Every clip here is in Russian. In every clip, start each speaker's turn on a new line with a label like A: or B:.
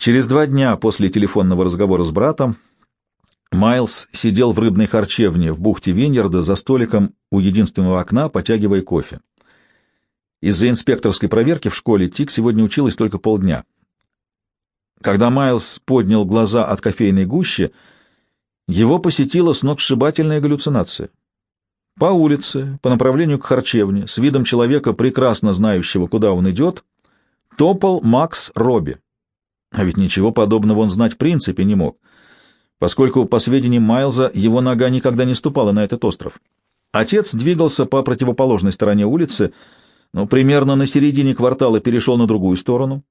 A: Через два дня после телефонного разговора с братом Майлз сидел в рыбной харчевне в бухте Виньерда за столиком у единственного окна, потягивая кофе. Из-за инспекторской проверки в школе Тик сегодня училась только полдня. Когда Майлз поднял глаза от кофейной гущи, его посетила сногсшибательная галлюцинация. По улице, по направлению к харчевне, с видом человека, прекрасно знающего, куда он идет, топал Макс Робби. А ведь ничего подобного он знать в принципе не мог, поскольку, по сведениям Майлза, его нога никогда не ступала на этот остров. Отец двигался по противоположной стороне улицы, но примерно на середине квартала перешел на другую сторону,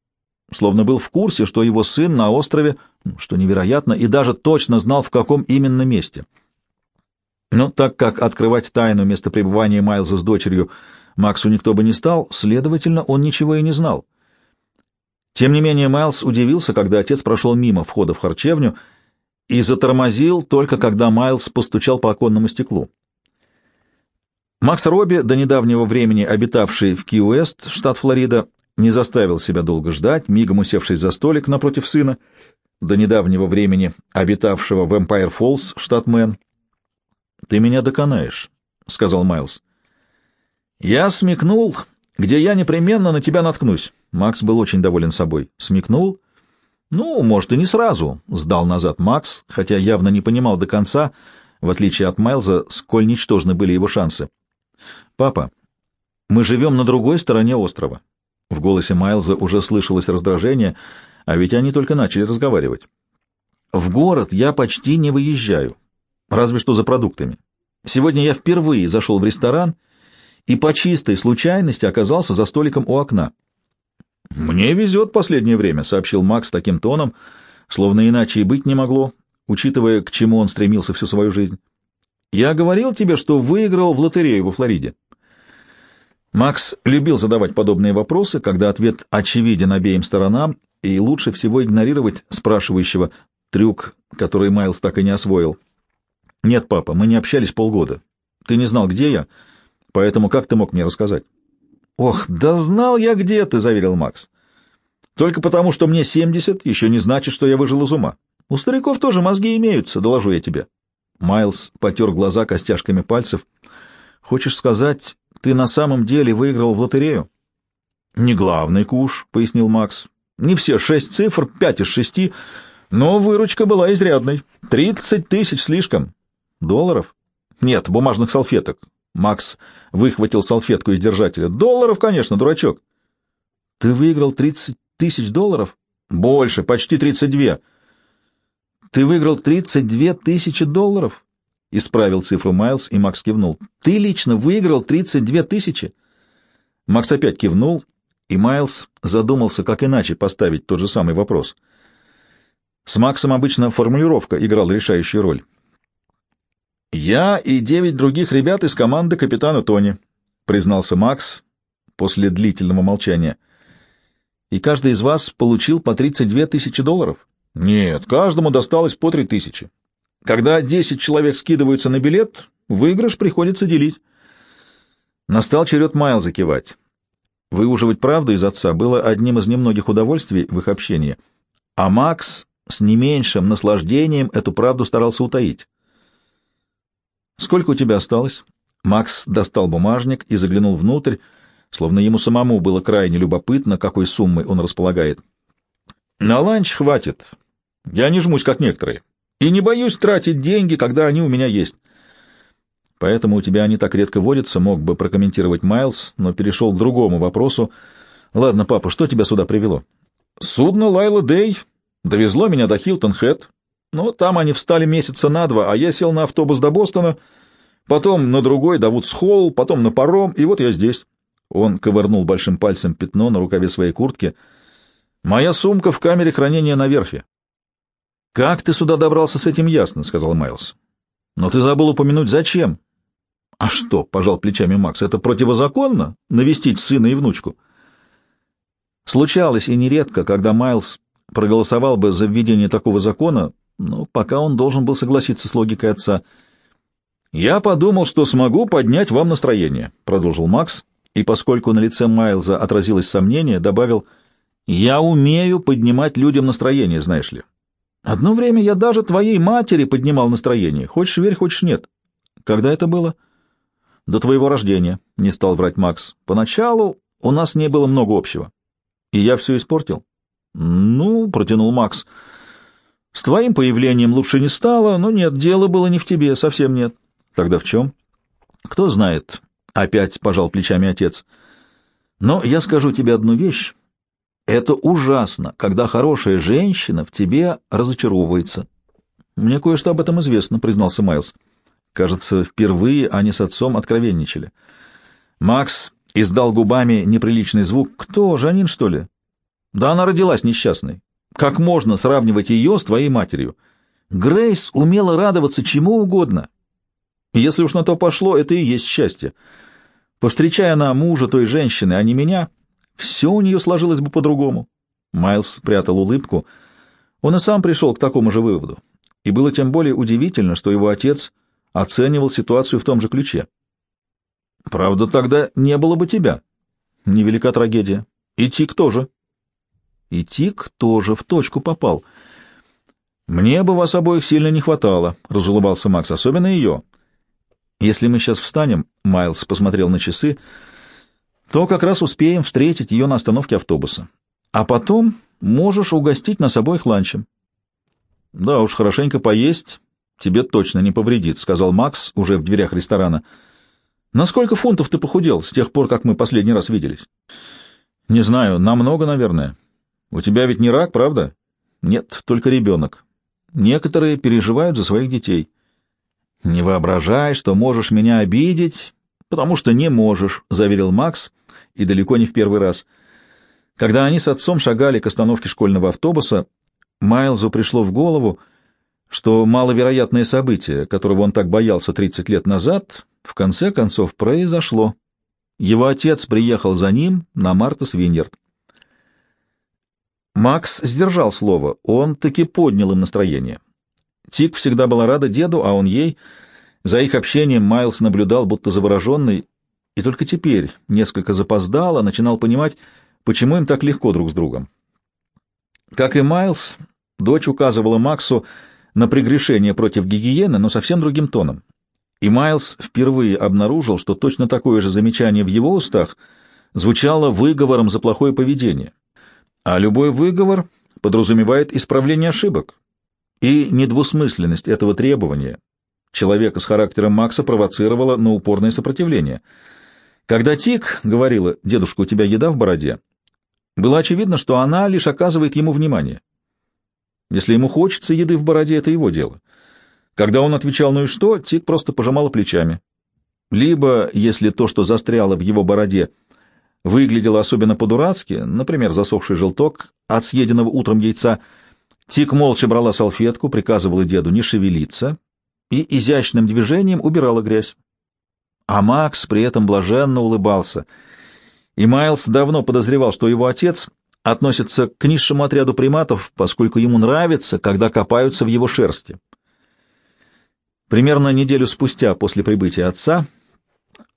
A: словно был в курсе, что его сын на острове, что невероятно, и даже точно знал, в каком именно месте. Но так как открывать тайну места пребывания Майлза с дочерью Максу никто бы не стал, следовательно, он ничего и не знал. Тем не менее, Майлз удивился, когда отец прошел мимо входа в харчевню и затормозил только когда Майлз постучал по оконному стеклу. Макс Робби, до недавнего времени обитавший в Ки-Уэст, штат Флорида, не заставил себя долго ждать, мигом усевшись за столик напротив сына, до недавнего времени обитавшего в Эмпайр Фоллс, штат Мэн. «Ты меня доконаешь», — сказал Майлз. «Я смекнул, где я непременно на тебя наткнусь». Макс был очень доволен собой. «Смекнул?» «Ну, может, и не сразу», — сдал назад Макс, хотя явно не понимал до конца, в отличие от Майлза, сколь ничтожны были его шансы. «Папа, мы живем на другой стороне острова». В голосе Майлза уже слышалось раздражение, а ведь они только начали разговаривать. «В город я почти не выезжаю, разве что за продуктами. Сегодня я впервые зашел в ресторан и по чистой случайности оказался за столиком у окна. «Мне везет последнее время», — сообщил Макс таким тоном, словно иначе и быть не могло, учитывая, к чему он стремился всю свою жизнь. «Я говорил тебе, что выиграл в лотерею во Флориде». Макс любил задавать подобные вопросы, когда ответ очевиден обеим сторонам, и лучше всего игнорировать спрашивающего трюк, который Майлз так и не освоил. «Нет, папа, мы не общались полгода. Ты не знал, где я, поэтому как ты мог мне рассказать?» «Ох, да знал я, где ты», — заверил Макс. «Только потому, что мне семьдесят, еще не значит, что я выжил из ума. У стариков тоже мозги имеются, доложу я тебе». Майлз потер глаза костяшками пальцев. «Хочешь сказать, ты на самом деле выиграл в лотерею?» «Не главный куш», — пояснил Макс. «Не все шесть цифр, пять из шести, но выручка была изрядной. Тридцать тысяч слишком. Долларов? Нет, бумажных салфеток. Макс выхватил салфетку из держателя. «Долларов, конечно, дурачок». «Ты выиграл тридцать тысяч долларов?» «Больше, почти тридцать две». «Ты выиграл тридцать две тысячи долларов?» — исправил цифру Майлз, и Макс кивнул. «Ты лично выиграл тридцать две тысячи?» Макс опять кивнул, и Майлз задумался, как иначе поставить тот же самый вопрос. С Максом обычно формулировка играла решающую роль. «Я и девять других ребят из команды капитана Тони», — признался Макс после длительного молчания. «И каждый из вас получил по 32 тысячи долларов?» «Нет, каждому досталось по три тысячи. Когда десять человек скидываются на билет, выигрыш приходится делить». Настал черед Майлза кивать. Выуживать правду из отца было одним из немногих удовольствий в их общении, а Макс с не меньшим наслаждением эту правду старался утаить. «Сколько у тебя осталось?» Макс достал бумажник и заглянул внутрь, словно ему самому было крайне любопытно, какой суммой он располагает. «На ланч хватит. Я не жмусь, как некоторые. И не боюсь тратить деньги, когда они у меня есть». «Поэтому у тебя они так редко водятся», — мог бы прокомментировать Майлз, но перешел к другому вопросу. «Ладно, папа, что тебя сюда привело?» «Судно Лайла Дэй довезло меня до Хилтон-Хэт. Но там они встали месяца на два, а я сел на автобус до Бостона, потом на другой до Вудс-Холл, потом на паром, и вот я здесь. Он ковырнул большим пальцем пятно на рукаве своей куртки. «Моя сумка в камере хранения на верфи». «Как ты сюда добрался, с этим ясно», — сказал Майлз. «Но ты забыл упомянуть, зачем?» «А что?» — пожал плечами Макс. «Это противозаконно — навестить сына и внучку?» Случалось и нередко, когда Майлз проголосовал бы за введение такого закона, но пока он должен был согласиться с логикой отца. «Я подумал, что смогу поднять вам настроение», — продолжил Макс, и поскольку на лице Майлза отразилось сомнение, добавил, Я умею поднимать людям настроение, знаешь ли. Одно время я даже твоей матери поднимал настроение. Хочешь верь, хочешь нет. Когда это было? До твоего рождения, — не стал врать Макс. Поначалу у нас не было много общего. И я все испортил. Ну, — протянул Макс. С твоим появлением лучше не стало, но нет, дело было не в тебе, совсем нет. Тогда в чем? Кто знает, — опять пожал плечами отец. Но я скажу тебе одну вещь. Это ужасно, когда хорошая женщина в тебе разочаровывается. Мне кое-что об этом известно, признался Майлз. Кажется, впервые они с отцом откровенничали. Макс издал губами неприличный звук. Кто, Жанин, что ли? Да она родилась несчастной. Как можно сравнивать ее с твоей матерью? Грейс умела радоваться чему угодно. если уж на то пошло, это и есть счастье. Повстречая она мужа той женщины, а не меня, все у нее сложилось бы по-другому. Майлз прятал улыбку. Он и сам пришел к такому же выводу. И было тем более удивительно, что его отец оценивал ситуацию в том же ключе. Правда, тогда не было бы тебя. Невелика трагедия. И Тик тоже. И Тик тоже в точку попал. Мне бы вас обоих сильно не хватало, — разулыбался Макс, — особенно ее. Если мы сейчас встанем, — Майлз посмотрел на часы, — то как раз успеем встретить ее на остановке автобуса. А потом можешь угостить нас обоих ланчем. — Да уж, хорошенько поесть тебе точно не повредит, — сказал Макс уже в дверях ресторана. — На сколько фунтов ты похудел с тех пор, как мы последний раз виделись? — Не знаю, намного, наверное. У тебя ведь не рак, правда? — Нет, только ребенок. Некоторые переживают за своих детей. — Не воображай, что можешь меня обидеть, потому что не можешь, — заверил Макс, и далеко не в первый раз. Когда они с отцом шагали к остановке школьного автобуса, Майлзу пришло в голову, что маловероятное событие, которого он так боялся 30 лет назад, в конце концов произошло. Его отец приехал за ним на Мартас Виньерд. Макс сдержал слово, он таки поднял им настроение. Тик всегда была рада деду, а он ей. За их общением Майлз наблюдал, будто завороженный, и только теперь, несколько запоздало, начинал понимать, почему им так легко друг с другом. Как и Майлз, дочь указывала Максу на прегрешение против гигиены, но совсем другим тоном. И Майлз впервые обнаружил, что точно такое же замечание в его устах звучало выговором за плохое поведение. А любой выговор подразумевает исправление ошибок. И недвусмысленность этого требования человека с характером Макса провоцировала на упорное сопротивление — когда Тик говорила «Дедушка, у тебя еда в бороде», было очевидно, что она лишь оказывает ему внимание. Если ему хочется еды в бороде, это его дело. Когда он отвечал «ну и что», Тик просто пожимала плечами. Либо, если то, что застряло в его бороде, выглядело особенно по-дурацки, например, засохший желток от съеденного утром яйца, Тик молча брала салфетку, приказывала деду не шевелиться и изящным движением убирала грязь. А Макс при этом блаженно улыбался. И Майлз давно подозревал, что его отец относится к низшему отряду приматов, поскольку ему нравится, когда копаются в его шерсти. Примерно неделю спустя после прибытия отца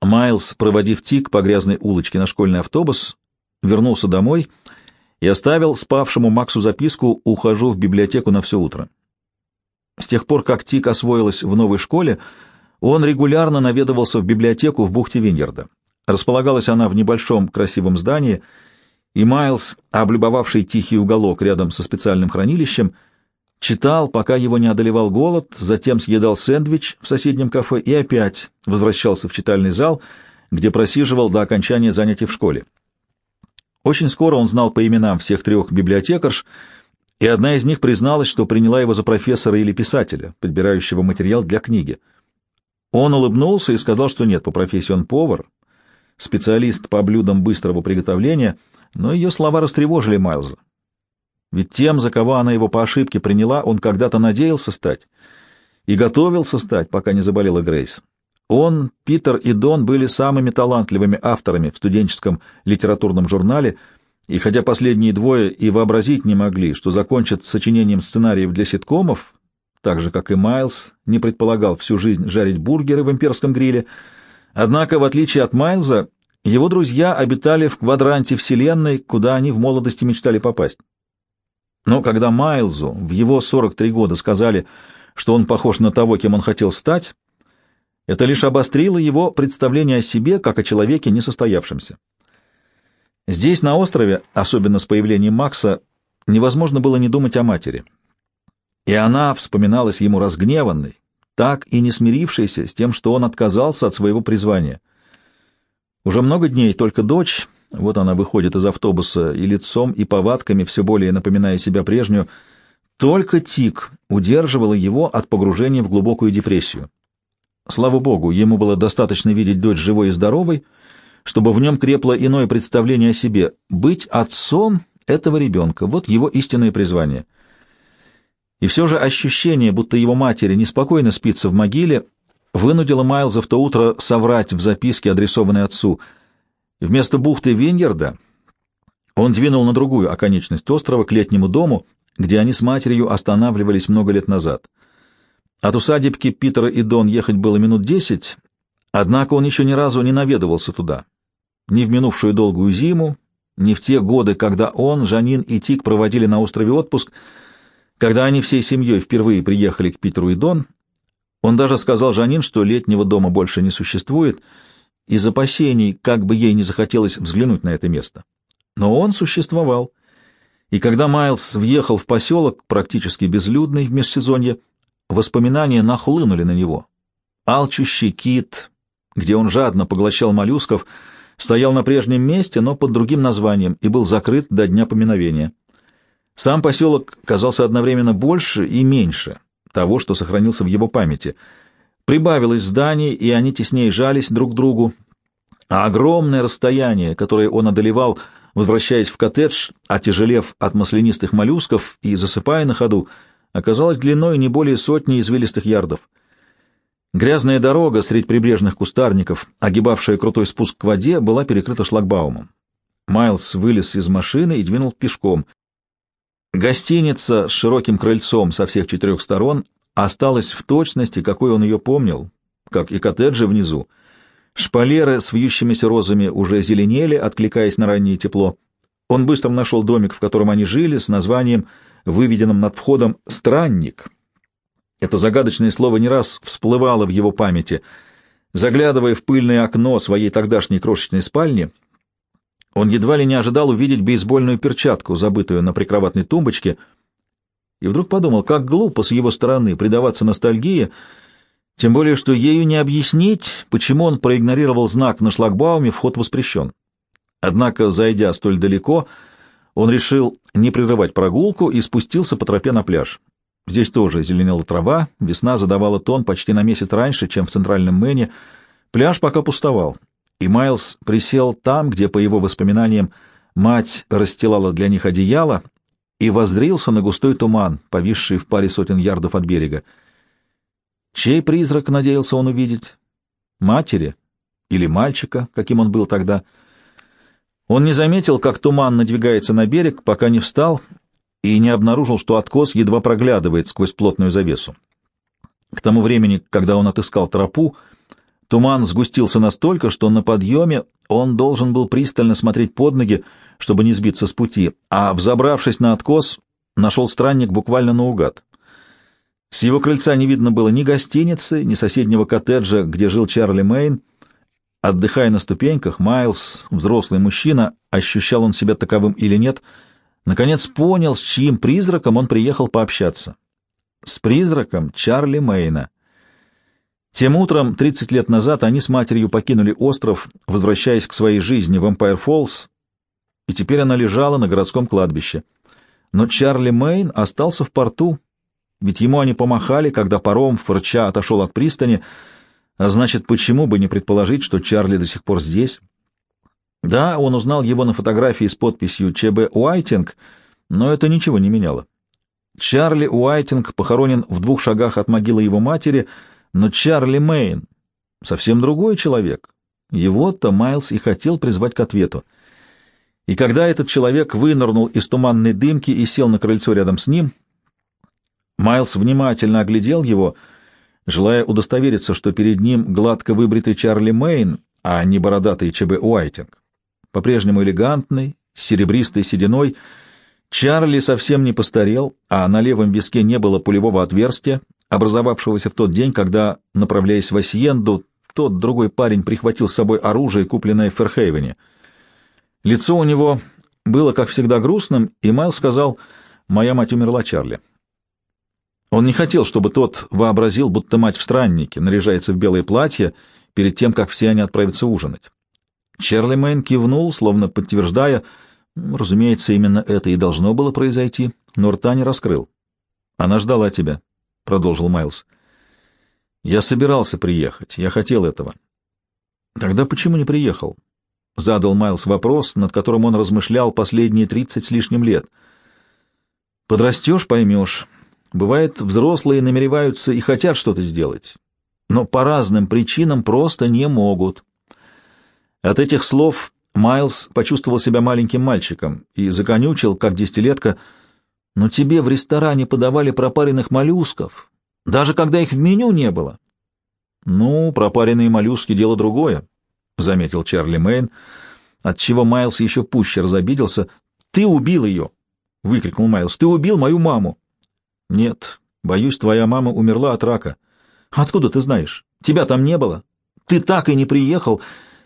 A: Майлз, проводив Тик по грязной улочке на школьный автобус, вернулся домой и оставил спавшему Максу записку «Ухожу в библиотеку на все утро». С тех пор, как Тик освоилась в новой школе, он регулярно наведывался в библиотеку в бухте Виньерда. Располагалась она в небольшом красивом здании, и Майлз, облюбовавший тихий уголок рядом со специальным хранилищем, читал, пока его не одолевал голод, затем съедал сэндвич в соседнем кафе и опять возвращался в читальный зал, где просиживал до окончания занятий в школе. Очень скоро он знал по именам всех трех библиотекарш, и одна из них призналась, что приняла его за профессора или писателя, подбирающего материал для книги — он улыбнулся и сказал, что нет, по профессии он повар, специалист по блюдам быстрого приготовления, но ее слова растревожили Майлза. Ведь тем, за кого она его по ошибке приняла, он когда-то надеялся стать и готовился стать, пока не заболела Грейс. Он, Питер и Дон были самыми талантливыми авторами в студенческом литературном журнале, и хотя последние двое и вообразить не могли, что закончат сочинением сценариев для ситкомов, так же, как и Майлз, не предполагал всю жизнь жарить бургеры в имперском гриле. Однако, в отличие от Майлза, его друзья обитали в квадранте Вселенной, куда они в молодости мечтали попасть. Но когда Майлзу в его 43 года сказали, что он похож на того, кем он хотел стать, это лишь обострило его представление о себе как о человеке несостоявшемся. Здесь, на острове, особенно с появлением Макса, невозможно было не думать о матери. И она вспоминалась ему разгневанной, так и не смирившейся с тем, что он отказался от своего призвания. Уже много дней только дочь, вот она выходит из автобуса и лицом, и повадками, все более напоминая себя прежнюю, только Тик удерживала его от погружения в глубокую депрессию. Слава богу, ему было достаточно видеть дочь живой и здоровой, чтобы в нем крепло иное представление о себе. Быть отцом этого ребенка — вот его истинное призвание. И все же ощущение, будто его матери неспокойно спится в могиле, вынудило Майлза в то утро соврать в записке, адресованной отцу. Вместо бухты Виньерда он двинул на другую оконечность острова, к летнему дому, где они с матерью останавливались много лет назад — от усадебки Питера и Дон ехать было минут десять, однако он еще ни разу не наведывался туда. Ни в минувшую долгую зиму, ни в те годы, когда он, Жанин и Тик проводили на острове отпуск, когда они всей семьей впервые приехали к Питеру и Дон, он даже сказал Жанин, что летнего дома больше не существует, из опасений, как бы ей не захотелось взглянуть на это место. Но он существовал. И когда Майлз въехал в поселок, практически безлюдный в межсезонье, Воспоминания нахлынули на него. Алчущий кит, где он жадно поглощал моллюсков, стоял на прежнем месте, но под другим названием, и был закрыт до дня поминовения. Сам поселок казался одновременно больше и меньше того, что сохранился в его памяти. Прибавилось зданий, и они теснее жались друг к другу, а огромное расстояние, которое он одолевал, возвращаясь в коттедж, отяжелев от маслянистых моллюсков и засыпая на ходу, — оказалась длиной не более сотни извилистых ярдов. Грязная дорога средь прибрежных кустарников, огибавшая крутой спуск к воде, была перекрыта шлагбаумом. Майлз вылез из машины и двинул пешком. Гостиница с широким крыльцом со всех четырех сторон осталась в точности, какой он ее помнил, как и коттеджи внизу. Шпалеры с вьющимися розами уже зеленели, откликаясь на раннее тепло. Он быстро нашел домик, в котором они жили, с названием выведенном над входом «странник». Это загадочное слово не раз всплывало в его памяти. Заглядывая в пыльное окно своей тогдашней крошечной спальни, он едва ли не ожидал увидеть бейсбольную перчатку, забытую на прикроватной тумбочке, и вдруг подумал, как глупо с его стороны предаваться ностальгии, тем более что ею не объяснить, почему он проигнорировал знак на шлагбауме «Вход воспрещен». Однако, зайдя столь далеко, он решил не прерывать прогулку и спустился по тропе на пляж. Здесь тоже зеленела трава, весна задавала тон почти на месяц раньше, чем в центральном Мэне. Пляж пока пустовал, и Майлз присел там, где, по его воспоминаниям, мать расстилала для них одеяло, и воззрился на густой туман, повисший в паре сотен ярдов от берега. Чей призрак надеялся он увидеть? Матери? Или мальчика, каким он был тогда — он не заметил, как туман надвигается на берег, пока не встал и не обнаружил, что откос едва проглядывает сквозь плотную завесу. К тому времени, когда он отыскал тропу, туман сгустился настолько, что на подъеме он должен был пристально смотреть под ноги, чтобы не сбиться с пути, а, взобравшись на откос, нашел странник буквально наугад. С его крыльца не видно было ни гостиницы, ни соседнего коттеджа, где жил Чарли Мэйн, Отдыхая на ступеньках, Майлз, взрослый мужчина, ощущал он себя таковым или нет, наконец понял, с чьим призраком он приехал пообщаться. С призраком Чарли Мэйна. Тем утром, 30 лет назад, они с матерью покинули остров, возвращаясь к своей жизни в Эмпайр Фоллс, и теперь она лежала на городском кладбище. Но Чарли Мэйн остался в порту, ведь ему они помахали, когда паром, фырча, отошел от пристани, а значит, почему бы не предположить, что Чарли до сих пор здесь? Да, он узнал его на фотографии с подписью ЧБ Уайтинг, но это ничего не меняло. Чарли Уайтинг похоронен в двух шагах от могилы его матери, но Чарли Мэйн — совсем другой человек. Его-то Майлз и хотел призвать к ответу. И когда этот человек вынырнул из туманной дымки и сел на крыльцо рядом с ним, Майлз внимательно оглядел его — желая удостовериться, что перед ним гладко выбритый Чарли Мэйн, а не бородатый ЧБ Уайтинг. По-прежнему элегантный, с серебристой сединой, Чарли совсем не постарел, а на левом виске не было пулевого отверстия, образовавшегося в тот день, когда, направляясь в Асьенду, тот другой парень прихватил с собой оружие, купленное в Ферхейвене. Лицо у него было, как всегда, грустным, и Майл сказал, «Моя мать умерла, Чарли». Он не хотел, чтобы тот вообразил, будто мать в страннике, наряжается в белое платье перед тем, как все они отправятся ужинать. Чарли Мэн кивнул, словно подтверждая, разумеется, именно это и должно было произойти, но рта не раскрыл. «Она ждала тебя», — продолжил Майлз. «Я собирался приехать, я хотел этого». «Тогда почему не приехал?» — задал Майлз вопрос, над которым он размышлял последние тридцать с лишним лет. «Подрастешь — поймешь». Бывает, взрослые намереваются и хотят что-то сделать, но по разным причинам просто не могут. От этих слов Майлз почувствовал себя маленьким мальчиком и законючил, как десятилетка, «Но тебе в ресторане подавали пропаренных моллюсков, даже когда их в меню не было». «Ну, пропаренные моллюски — дело другое», — заметил Чарли Мэйн, отчего Майлз еще пуще разобиделся. «Ты убил ее!» — выкрикнул Майлз. «Ты убил мою маму!» Нет, боюсь, твоя мама умерла от рака. Откуда ты знаешь? Тебя там не было. Ты так и не приехал.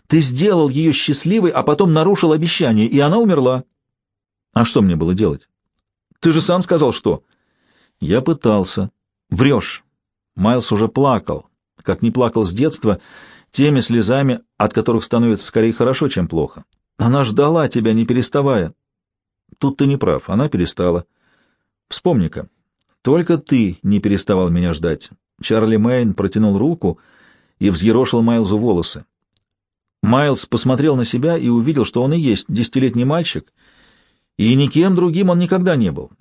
A: Ты сделал ее счастливой, а потом нарушил обещание, и она умерла. А что мне было делать? Ты же сам сказал, что... Я пытался. Врешь. Майлз уже плакал, как не плакал с детства, теми слезами, от которых становится скорее хорошо, чем плохо. Она ждала тебя, не переставая. Тут ты не прав, она перестала. Вспомни-ка, только ты не переставал меня ждать. Чарли Мэйн протянул руку и взъерошил Майлзу волосы. Майлз посмотрел на себя и увидел, что он и есть десятилетний мальчик, и никем другим он никогда не был.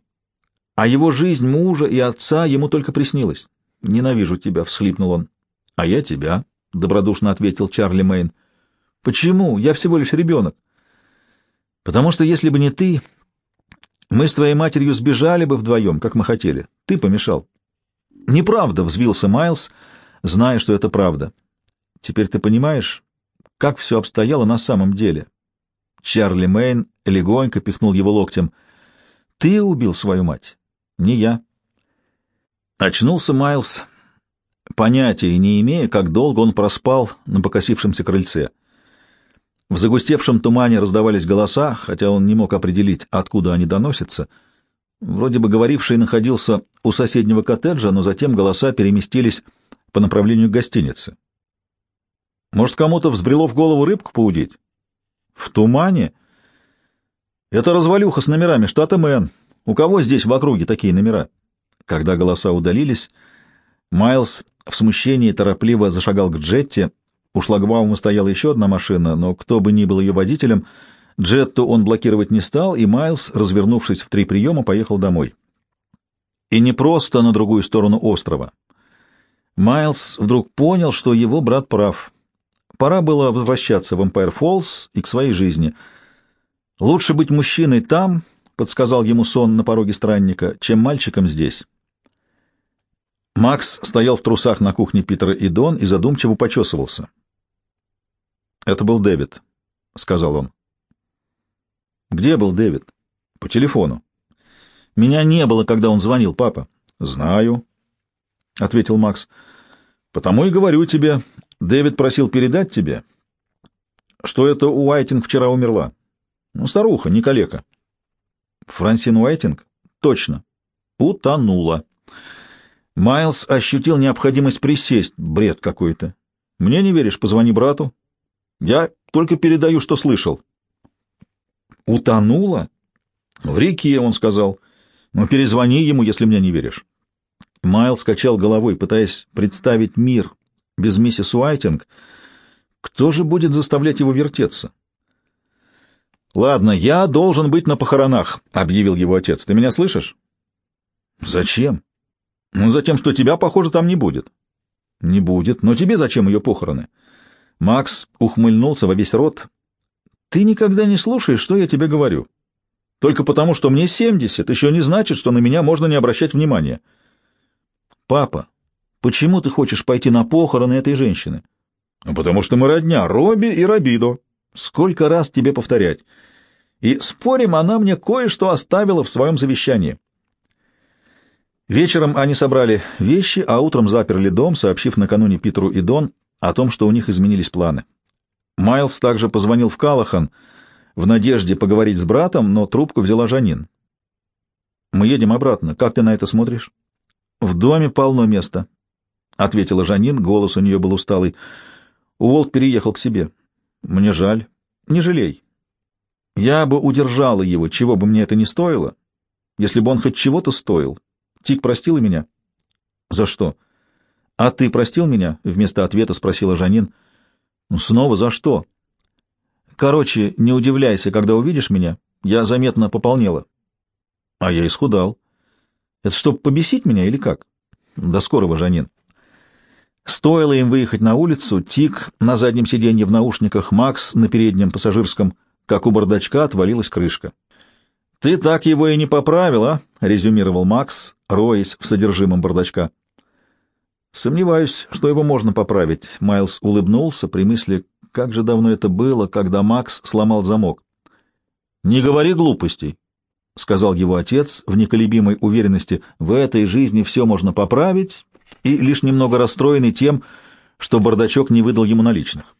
A: А его жизнь мужа и отца ему только приснилась. «Ненавижу тебя», — всхлипнул он. «А я тебя», — добродушно ответил Чарли Мэйн. «Почему? Я всего лишь ребенок». «Потому что если бы не ты, мы с твоей матерью сбежали бы вдвоем, как мы хотели. Ты помешал. Неправда, — взвился Майлз, зная, что это правда. Теперь ты понимаешь, как все обстояло на самом деле. Чарли Мэйн легонько пихнул его локтем. Ты убил свою мать, не я. Очнулся Майлз, понятия не имея, как долго он проспал на покосившемся крыльце. В загустевшем тумане раздавались голоса, хотя он не мог определить, откуда они доносятся. Вроде бы говоривший находился у соседнего коттеджа, но затем голоса переместились по направлению к гостинице. Может, кому-то взбрело в голову рыбку поудить? В тумане? Это развалюха с номерами штата Мэн. У кого здесь в округе такие номера? Когда голоса удалились, Майлз в смущении торопливо зашагал к Джетти, у шлагбаума стояла еще одна машина, но кто бы ни был ее водителем, Джетту он блокировать не стал, и Майлз, развернувшись в три приема, поехал домой. И не просто на другую сторону острова. Майлз вдруг понял, что его брат прав. Пора было возвращаться в Эмпайр Фоллс и к своей жизни. Лучше быть мужчиной там, — подсказал ему сон на пороге странника, — чем мальчиком здесь. Макс стоял в трусах на кухне Питера и Дон и задумчиво почесывался. «Это был Дэвид», — сказал он. «Где был Дэвид?» «По телефону». «Меня не было, когда он звонил, папа». «Знаю», — ответил Макс. «Потому и говорю тебе. Дэвид просил передать тебе, что это Уайтинг вчера умерла. Ну, старуха, не калека». «Франсин Уайтинг?» «Точно. Утонула». Майлз ощутил необходимость присесть. Бред какой-то. «Мне не веришь? Позвони брату. Я только передаю, что слышал. Утонула? В реке, он сказал. Но перезвони ему, если мне не веришь. Майл скачал головой, пытаясь представить мир без миссис Уайтинг. Кто же будет заставлять его вертеться? «Ладно, я должен быть на похоронах», — объявил его отец. «Ты меня слышишь?» «Зачем?» «Ну, затем, что тебя, похоже, там не будет». «Не будет. Но тебе зачем ее похороны?» Макс ухмыльнулся во весь рот. «Ты никогда не слушаешь, что я тебе говорю. Только потому, что мне семьдесят, еще не значит, что на меня можно не обращать внимания». «Папа, почему ты хочешь пойти на похороны этой женщины? Потому что мы родня, Робби и Рабидо. Сколько раз тебе повторять? И, спорим, она мне кое-что оставила в своем завещании. Вечером они собрали вещи, а утром заперли дом, сообщив накануне Питеру и Дон о том, что у них изменились планы. Майлз также позвонил в Калахан в надежде поговорить с братом, но трубку взяла Жанин. «Мы едем обратно. Как ты на это смотришь?» «В доме полно места», — ответила Жанин, голос у нее был усталый. Уолт переехал к себе. «Мне жаль. Не жалей. Я бы удержала его, чего бы мне это ни стоило, если бы он хоть чего-то стоил. Тик простила меня?» «За что?» «А ты простил меня?» — вместо ответа спросила Жанин. «Ну, снова за что?» «Короче, не удивляйся, когда увидишь меня. Я заметно пополнела». «А я исхудал». «Это чтобы побесить меня или как?» «До скорого, Жанин». Стоило им выехать на улицу, Тик на заднем сиденье в наушниках, Макс на переднем пассажирском, как у бардачка отвалилась крышка. «Ты так его и не поправил, а?» — резюмировал Макс, роясь в содержимом бардачка. «Сомневаюсь, что его можно поправить», — Майлз улыбнулся при мысли, как же давно это было, когда Макс сломал замок. «Не говори глупостей», — сказал его отец в неколебимой уверенности. «В этой жизни все можно поправить», и лишь немного расстроенный тем, что бардачок не выдал ему наличных.